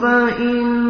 فإن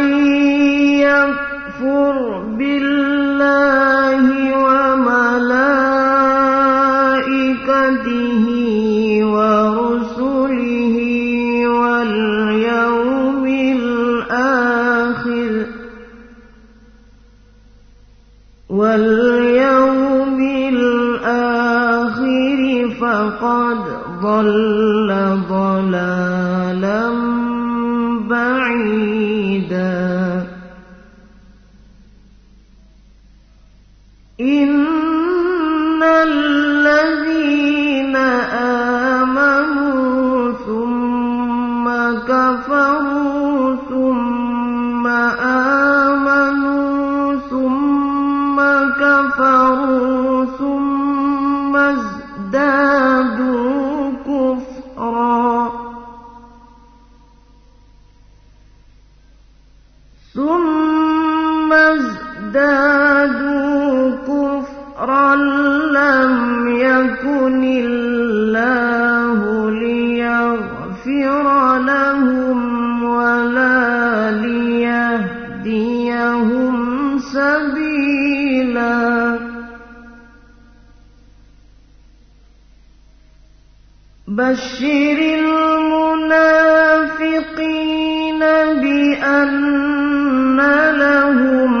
بشر المنافقين بأن لهم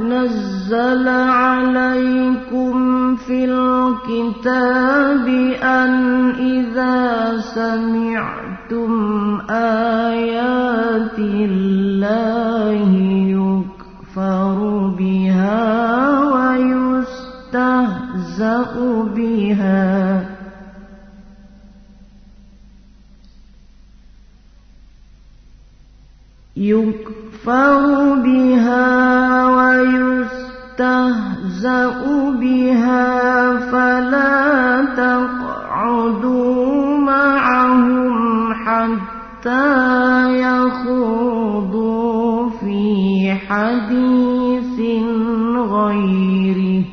نزل عليكم في الكتاب أن إذا سمعتم آيات الله يكفر بها ويستهزأ بها. يكفر يُكْفَرُ بِهَا وَيُسْتَهْزَأُ بِهَا فَلَا تَقْعُدُوا مَعَهُمْ حَتَّى يَخُوضُوا فِي حَدِيثٍ غَيْرِهِ.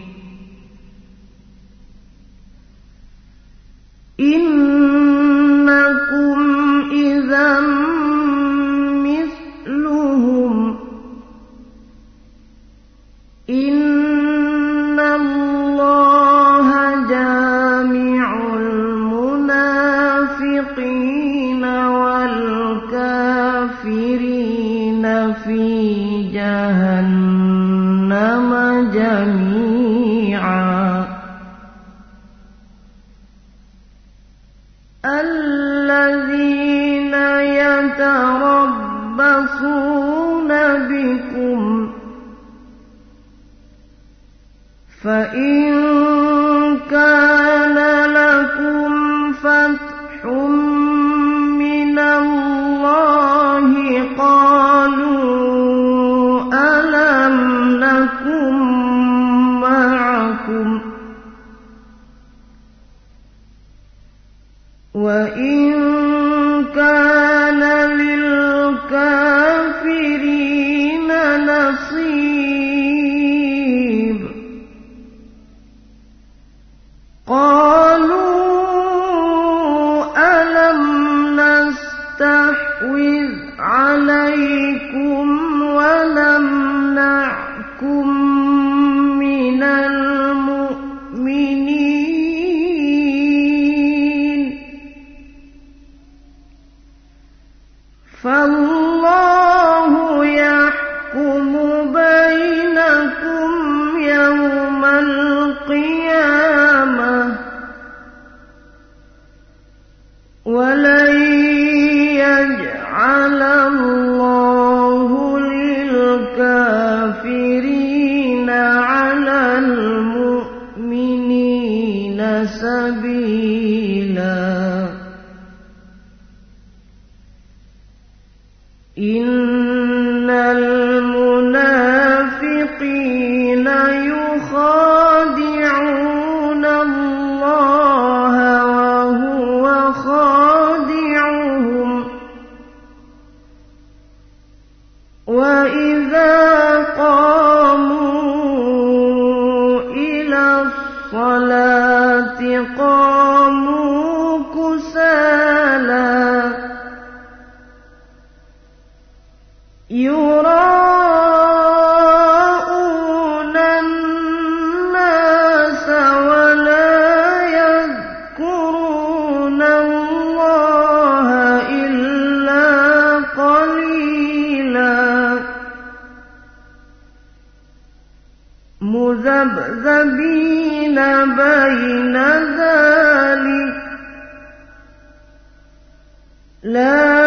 قال لا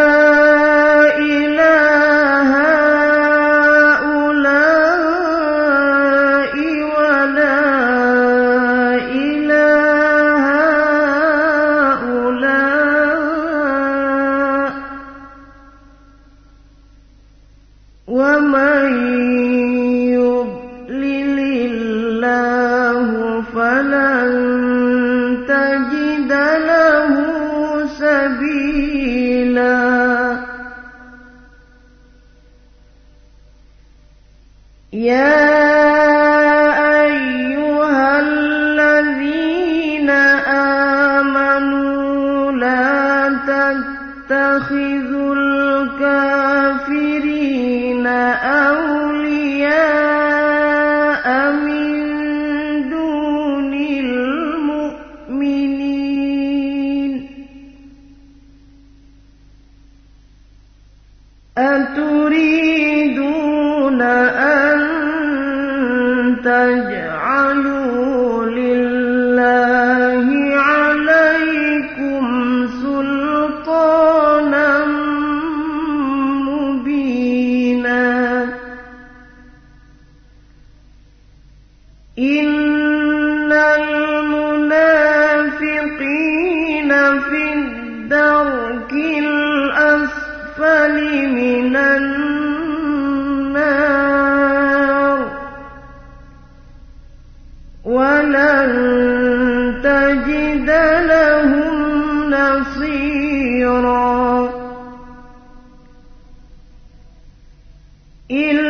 إلا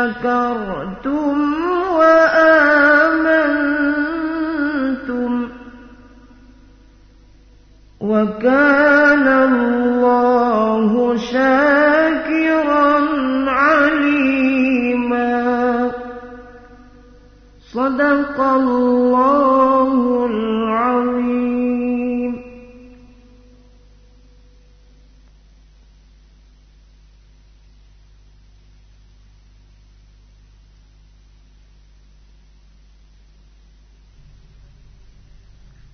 شكرتم وآمنتم وكان الله شاكرا عليما. صدق الله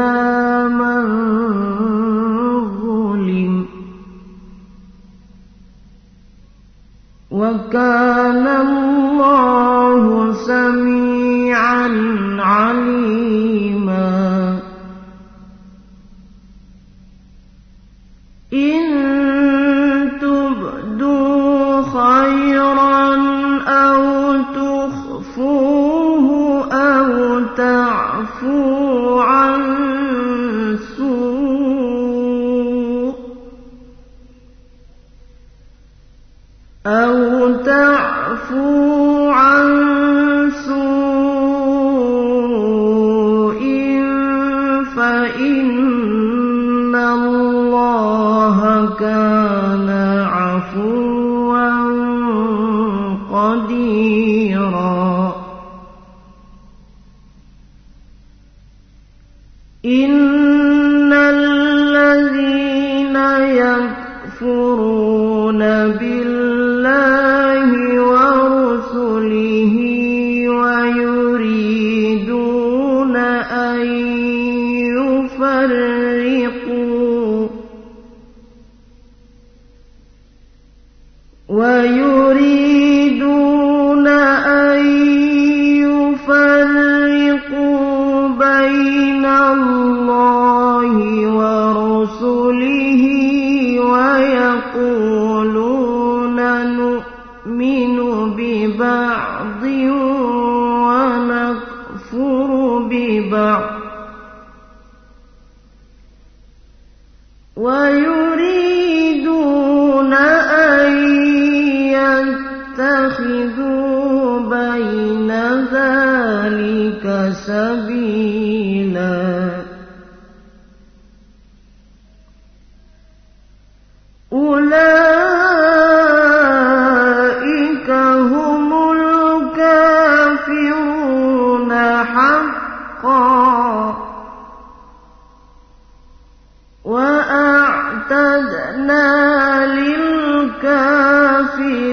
إلا من ظلم وكان الله سميعا تعفو عن سوء فإن الله كان رُسُلِهِ وَيَقُولُونَ نُؤْمِنُ بِبَعْضٍ وَنَكْفُرُ بِبَعْضٍ وَيُرِيدُونَ أَن يَتَّخِذُوا بَيْنَ ذَلِكَ سَبِيلًا. في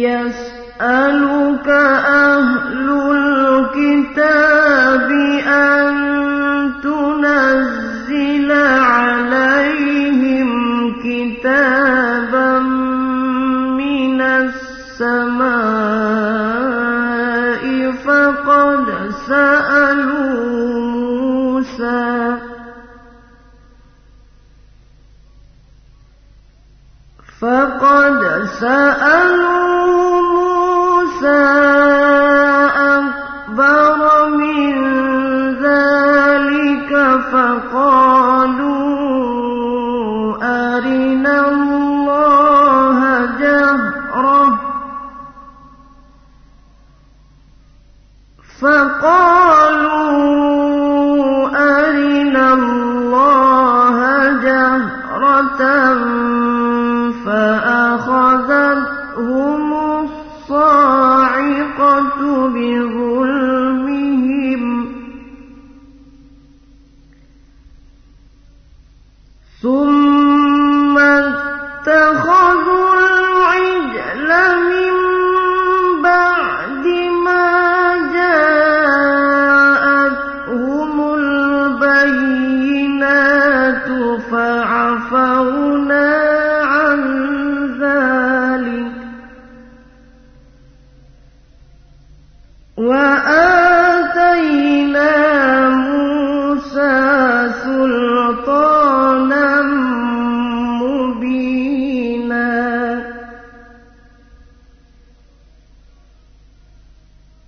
يسألك أهل الكتاب أن تنزل عليهم كتابا من السماء فقد سألوا موسى. فقد سألوا أَكْبَرَ مِنْ ذَٰلِكَ فقالوا أرنا الله جهرة.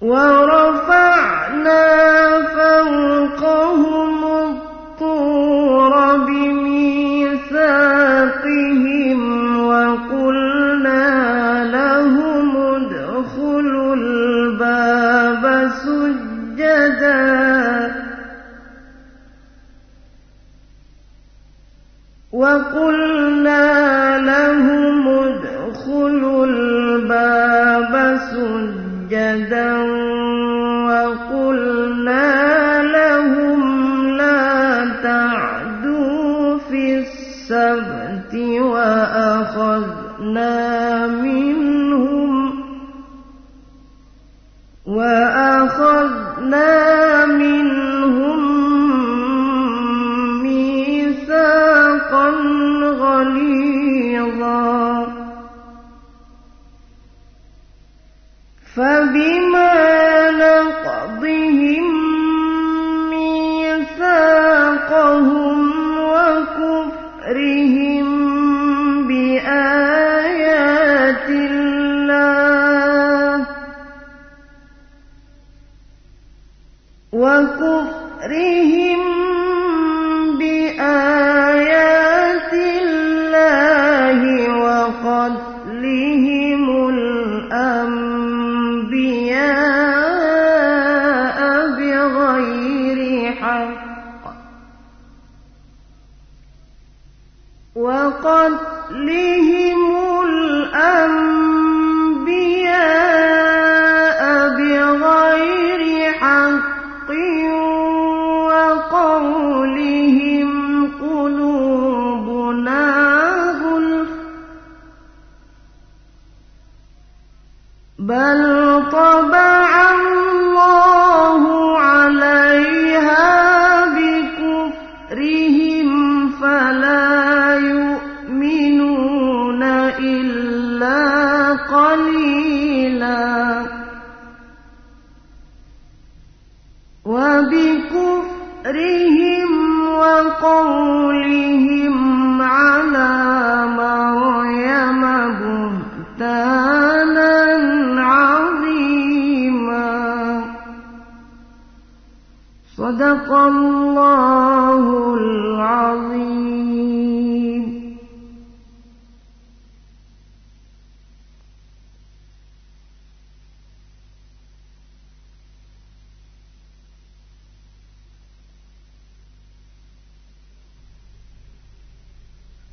ورفع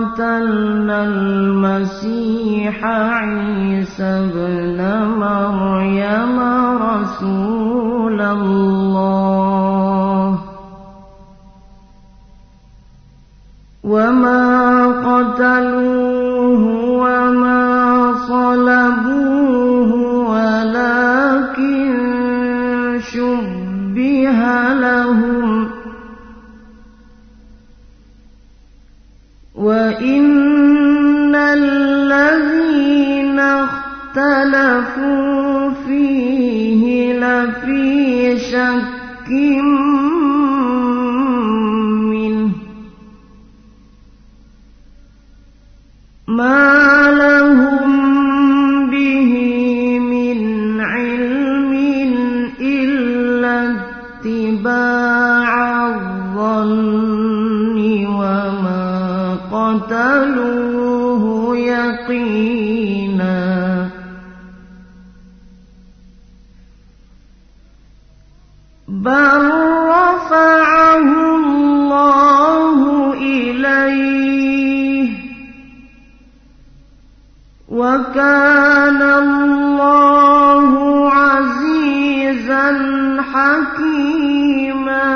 قتلنا المسيح عيسى ابن مريم رسول الله. وما قتلوه وكان الله عزيزا حكيما.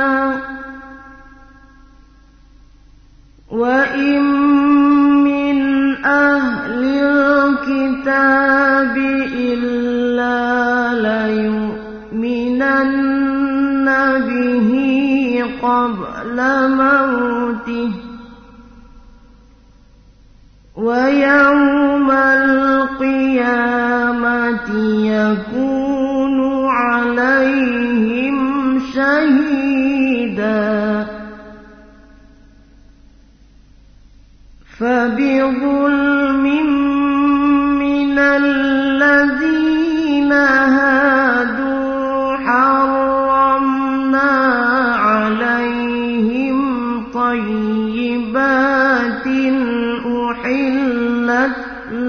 وإن من أهل الكتاب إلا ليؤمنن به قبل موته. ويوم القيامة يكون عليهم شهيدا. فبظلم من الذين هادوا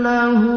لهم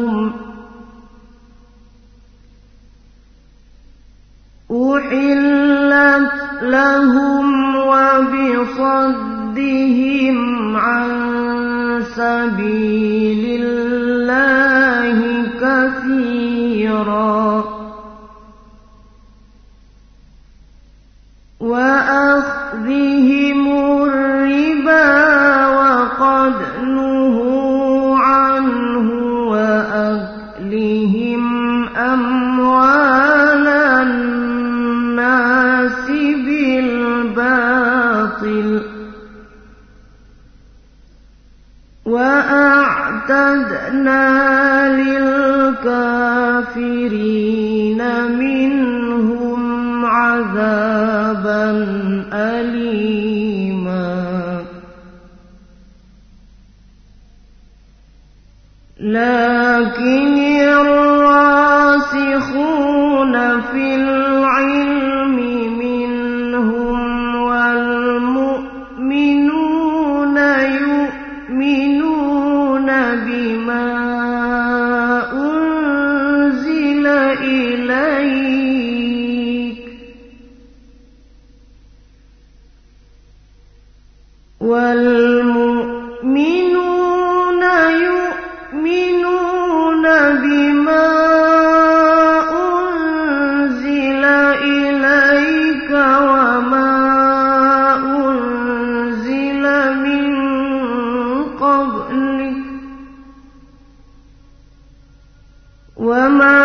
للكافرين منهم عذابا أليما. لكن الراسخون قبلك وما